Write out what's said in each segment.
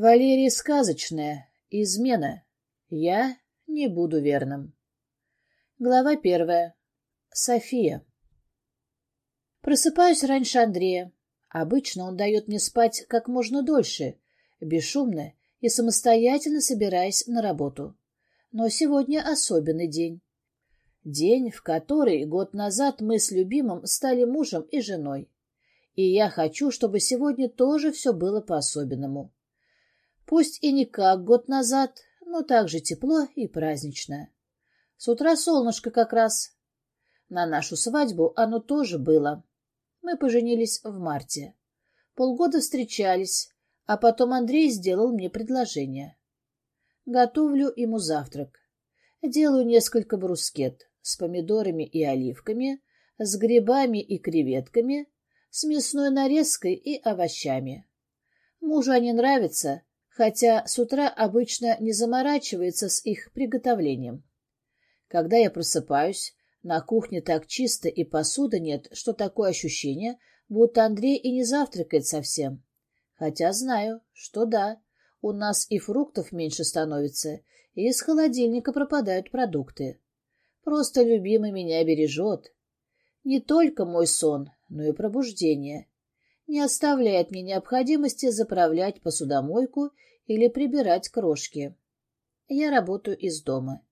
Валерия сказочная, измена. Я не буду верным. Глава первая. София. Просыпаюсь раньше Андрея. Обычно он дает мне спать как можно дольше, бесшумно и самостоятельно собираясь на работу. Но сегодня особенный день. День, в который год назад мы с любимым стали мужем и женой. И я хочу, чтобы сегодня тоже все было по-особенному. Пусть и не как год назад, но также тепло и празднично. С утра солнышко как раз. На нашу свадьбу оно тоже было. Мы поженились в марте. Полгода встречались, а потом Андрей сделал мне предложение. Готовлю ему завтрак. Делаю несколько брускет с помидорами и оливками, с грибами и креветками, с мясной нарезкой и овощами. Мужу они нравятся, хотя с утра обычно не заморачивается с их приготовлением. Когда я просыпаюсь, на кухне так чисто и посуды нет, что такое ощущение, будто Андрей и не завтракает совсем. Хотя знаю, что да, у нас и фруктов меньше становится, и из холодильника пропадают продукты. Просто любимый меня бережет. Не только мой сон, но и пробуждение не оставляет мне необходимости заправлять посудомойку или прибирать крошки. Я работаю из дома.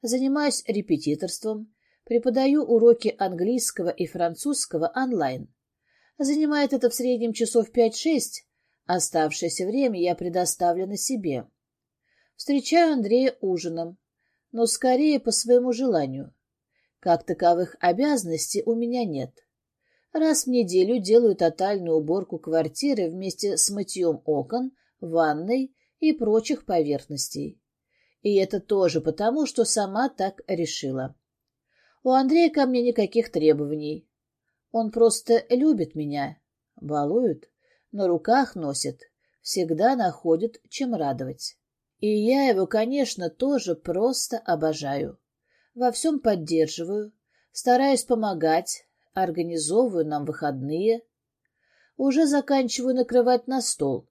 Занимаюсь репетиторством, преподаю уроки английского и французского онлайн. Занимает это в среднем часов 5-6, оставшееся время я предоставлена себе. Встречаю Андрея ужином, но скорее по своему желанию. Как таковых обязанностей у меня нет. Раз в неделю делаю тотальную уборку квартиры вместе с мытьем окон, ванной и прочих поверхностей. И это тоже потому, что сама так решила. У Андрея ко мне никаких требований. Он просто любит меня, балует, на руках носит, всегда находит, чем радовать. И я его, конечно, тоже просто обожаю. Во всем поддерживаю, стараюсь помогать, организовываю нам выходные. Уже заканчиваю накрывать на стол.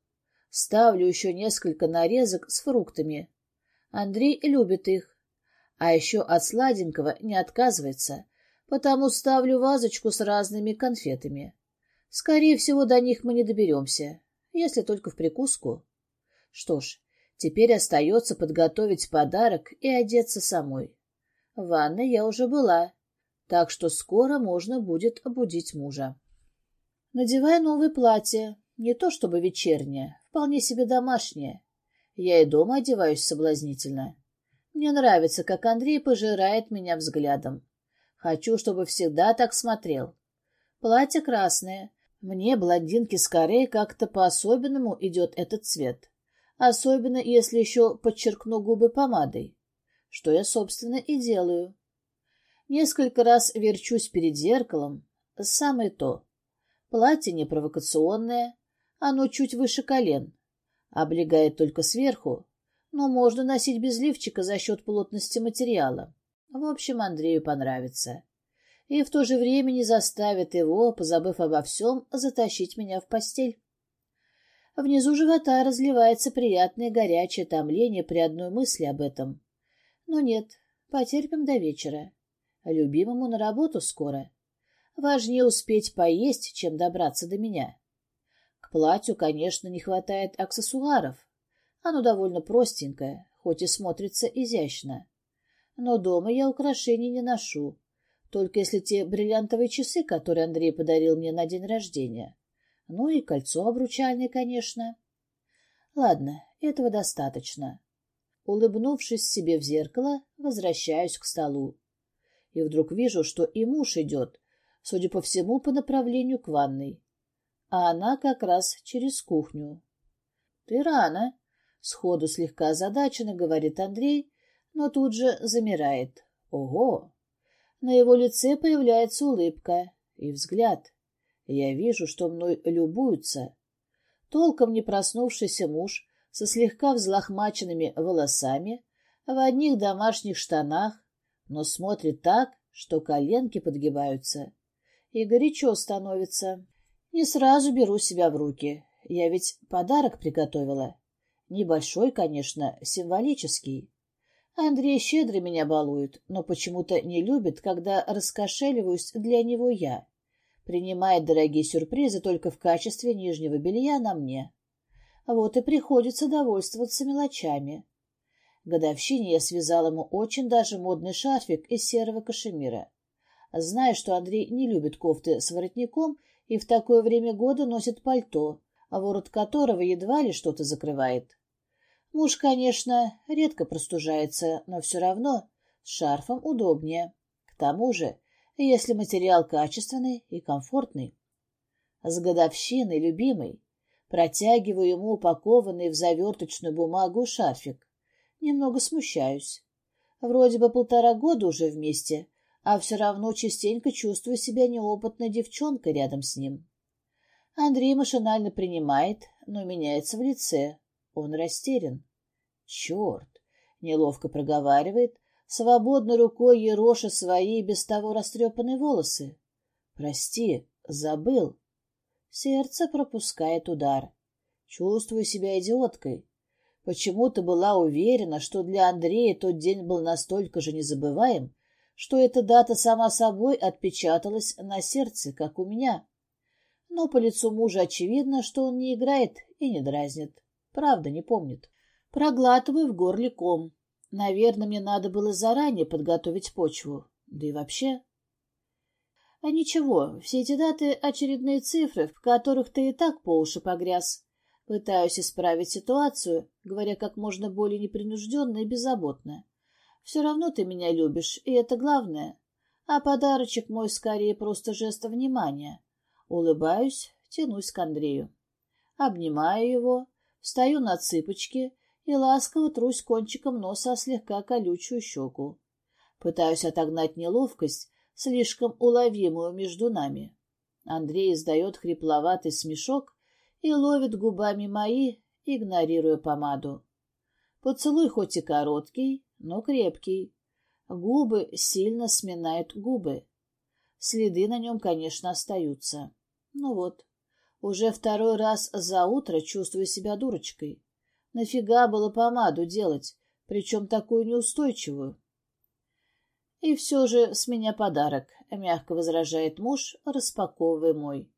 Ставлю еще несколько нарезок с фруктами. Андрей любит их. А еще от сладенького не отказывается, потому ставлю вазочку с разными конфетами. Скорее всего, до них мы не доберемся, если только в прикуску. Что ж, теперь остается подготовить подарок и одеться самой. В ванной я уже была, так что скоро можно будет обудить мужа. Надеваю новое платье, не то чтобы вечернее, вполне себе домашнее. Я и дома одеваюсь соблазнительно. Мне нравится, как Андрей пожирает меня взглядом. Хочу, чтобы всегда так смотрел. Платье красное. Мне, блондинке с корей, как-то по-особенному идет этот цвет. Особенно, если еще подчеркну губы помадой. Что я, собственно, и делаю. Несколько раз верчусь перед зеркалом. Самое то. Платье не провокационное, оно чуть выше колен. Облегает только сверху, но можно носить без лифчика за счет плотности материала. В общем, Андрею понравится. И в то же время не заставит его, позабыв обо всем, затащить меня в постель. Внизу живота разливается приятное горячее томление при одной мысли об этом. Но нет, потерпим до вечера. Любимому на работу скоро. Важнее успеть поесть, чем добраться до меня. К платью, конечно, не хватает аксессуаров. Оно довольно простенькое, хоть и смотрится изящно. Но дома я украшений не ношу, только если те бриллиантовые часы, которые Андрей подарил мне на день рождения. Ну и кольцо обручальное, конечно. Ладно, этого достаточно. Улыбнувшись себе в зеркало, возвращаюсь к столу и вдруг вижу, что и муж идет, судя по всему, по направлению к ванной. А она как раз через кухню. — Ты рано, — сходу слегка озадаченно говорит Андрей, но тут же замирает. Ого! На его лице появляется улыбка и взгляд. Я вижу, что мной любуются. Толком не проснувшийся муж со слегка взлохмаченными волосами, в одних домашних штанах, но смотрит так, что коленки подгибаются. И горячо становится. Не сразу беру себя в руки. Я ведь подарок приготовила. Небольшой, конечно, символический. Андрей щедро меня балует, но почему-то не любит, когда раскошеливаюсь для него я. Принимает дорогие сюрпризы только в качестве нижнего белья на мне. Вот и приходится довольствоваться мелочами. Годовщине я связал ему очень даже модный шарфик из серого кашемира. Зная, что Андрей не любит кофты с воротником и в такое время года носит пальто, а ворот которого едва ли что-то закрывает. Муж, конечно, редко простужается, но все равно с шарфом удобнее. К тому же, если материал качественный и комфортный. С годовщиной, любимый, протягиваю ему упакованный в заверточную бумагу шарфик. Немного смущаюсь. Вроде бы полтора года уже вместе, а все равно частенько чувствую себя неопытной девчонкой рядом с ним. Андрей машинально принимает, но меняется в лице. Он растерян. Черт! Неловко проговаривает, свободной рукой ероша свои без того растрепанные волосы. Прости, забыл. Сердце пропускает удар. Чувствую себя идиоткой. Почему-то была уверена, что для Андрея тот день был настолько же незабываем, что эта дата сама собой отпечаталась на сердце, как у меня. Но по лицу мужа очевидно, что он не играет и не дразнит. Правда, не помнит. Проглатываю в горле ком. Наверное, мне надо было заранее подготовить почву. Да и вообще... А ничего, все эти даты — очередные цифры, в которых ты и так по уши погряз. Пытаюсь исправить ситуацию, говоря как можно более непринужденно и беззаботно. Все равно ты меня любишь, и это главное. А подарочек мой скорее просто жест внимания. Улыбаюсь, тянусь к Андрею. Обнимаю его, встаю на цыпочки и ласково трусь кончиком носа слегка колючую щеку. Пытаюсь отогнать неловкость, слишком уловимую между нами. Андрей издает хрипловатый смешок, и ловит губами мои, игнорируя помаду. Поцелуй хоть и короткий, но крепкий. Губы сильно сминают губы. Следы на нем, конечно, остаются. Ну вот, уже второй раз за утро чувствую себя дурочкой. Нафига было помаду делать, причем такую неустойчивую? И все же с меня подарок, — мягко возражает муж, распаковывая мой.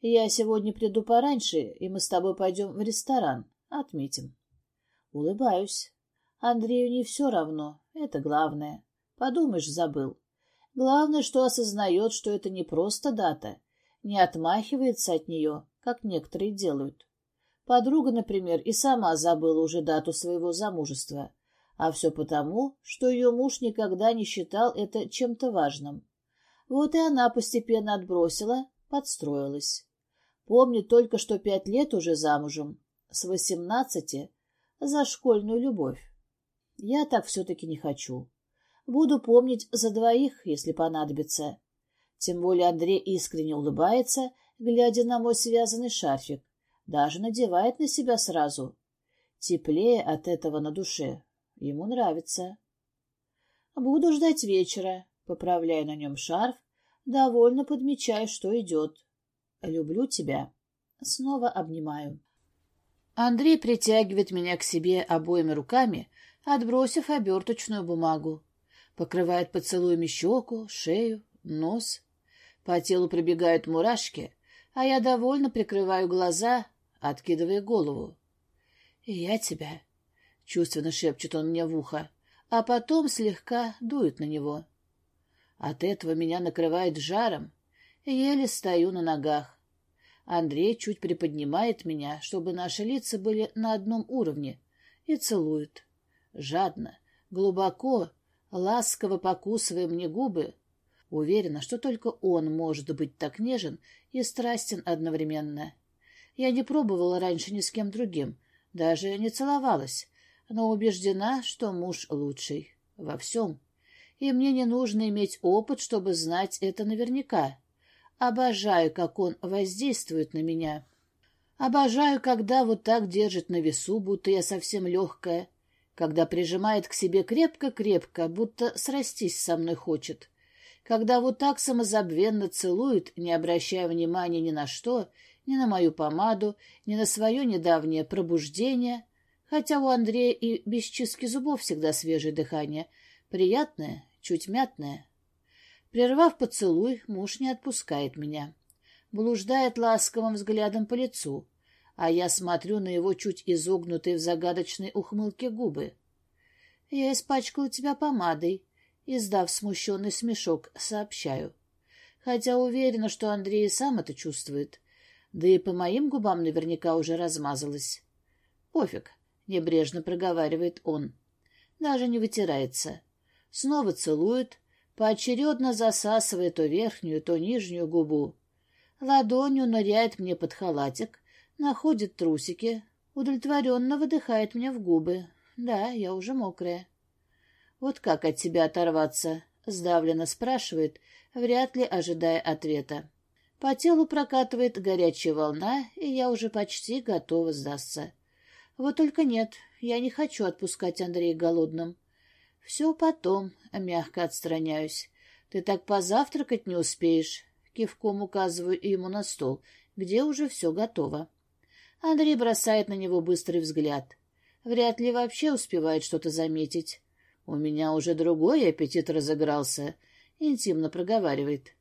Я сегодня приду пораньше, и мы с тобой пойдем в ресторан. Отметим. Улыбаюсь. Андрею не все равно. Это главное. Подумаешь, забыл. Главное, что осознает, что это не просто дата. Не отмахивается от нее, как некоторые делают. Подруга, например, и сама забыла уже дату своего замужества. А все потому, что ее муж никогда не считал это чем-то важным. Вот и она постепенно отбросила, подстроилась. Помню только, что пять лет уже замужем, с восемнадцати, за школьную любовь. Я так все-таки не хочу. Буду помнить за двоих, если понадобится. Тем более Андрей искренне улыбается, глядя на мой связанный шарфик. Даже надевает на себя сразу. Теплее от этого на душе. Ему нравится. Буду ждать вечера, поправляя на нем шарф, довольно подмечая, что идет. Люблю тебя. Снова обнимаю. Андрей притягивает меня к себе обоими руками, отбросив оберточную бумагу. Покрывает поцелуями щеку, шею, нос. По телу пробегают мурашки, а я довольно прикрываю глаза, откидывая голову. «Я тебя», — чувственно шепчет он мне в ухо, а потом слегка дует на него. От этого меня накрывает жаром, Еле стою на ногах. Андрей чуть приподнимает меня, чтобы наши лица были на одном уровне, и целует. Жадно, глубоко, ласково покусывая мне губы. Уверена, что только он может быть так нежен и страстен одновременно. Я не пробовала раньше ни с кем другим, даже не целовалась, но убеждена, что муж лучший во всем. И мне не нужно иметь опыт, чтобы знать это наверняка. Обожаю, как он воздействует на меня. Обожаю, когда вот так держит на весу, будто я совсем легкая, когда прижимает к себе крепко-крепко, будто срастись со мной хочет, когда вот так самозабвенно целует, не обращая внимания ни на что, ни на мою помаду, ни на свое недавнее пробуждение, Хотя у Андрея и без чистки зубов всегда свежее дыхание, приятное, чуть мятное. Прервав поцелуй, муж не отпускает меня. Блуждает ласковым взглядом по лицу, а я смотрю на его чуть изогнутые в загадочной ухмылке губы. «Я испачкала тебя помадой», — издав смущенный смешок, сообщаю. Хотя уверена, что Андрей сам это чувствует. Да и по моим губам наверняка уже размазалась. «Пофиг», — небрежно проговаривает он. Даже не вытирается. Снова целует, поочередно засасывая то верхнюю, то нижнюю губу. Ладонью ныряет мне под халатик, находит трусики, удовлетворенно выдыхает мне в губы. Да, я уже мокрая. Вот как от тебя оторваться? Сдавленно спрашивает, вряд ли ожидая ответа. По телу прокатывает горячая волна, и я уже почти готова сдаться. Вот только нет, я не хочу отпускать Андрея голодным. Все потом, мягко отстраняюсь. Ты так позавтракать не успеешь. Кивком указываю ему на стол, где уже все готово. Андрей бросает на него быстрый взгляд. Вряд ли вообще успевает что-то заметить. У меня уже другой аппетит разыгрался. Интимно проговаривает.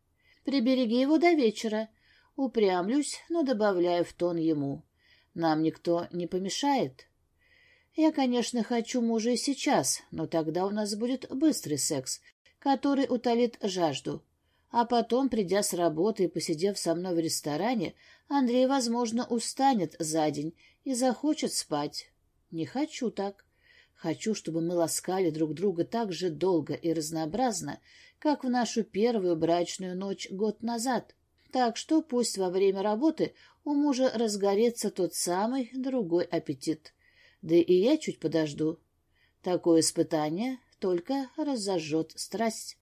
Прибереги его до вечера. Упрямлюсь, но добавляю в тон ему. Нам никто не помешает. Я, конечно, хочу мужа и сейчас, но тогда у нас будет быстрый секс, который утолит жажду. А потом, придя с работы и посидев со мной в ресторане, Андрей, возможно, устанет за день и захочет спать. Не хочу так. Хочу, чтобы мы ласкали друг друга так же долго и разнообразно, как в нашу первую брачную ночь год назад. Так что пусть во время работы у мужа разгорится тот самый другой аппетит. Да и я чуть подожду. Такое испытание только разожжет страсть.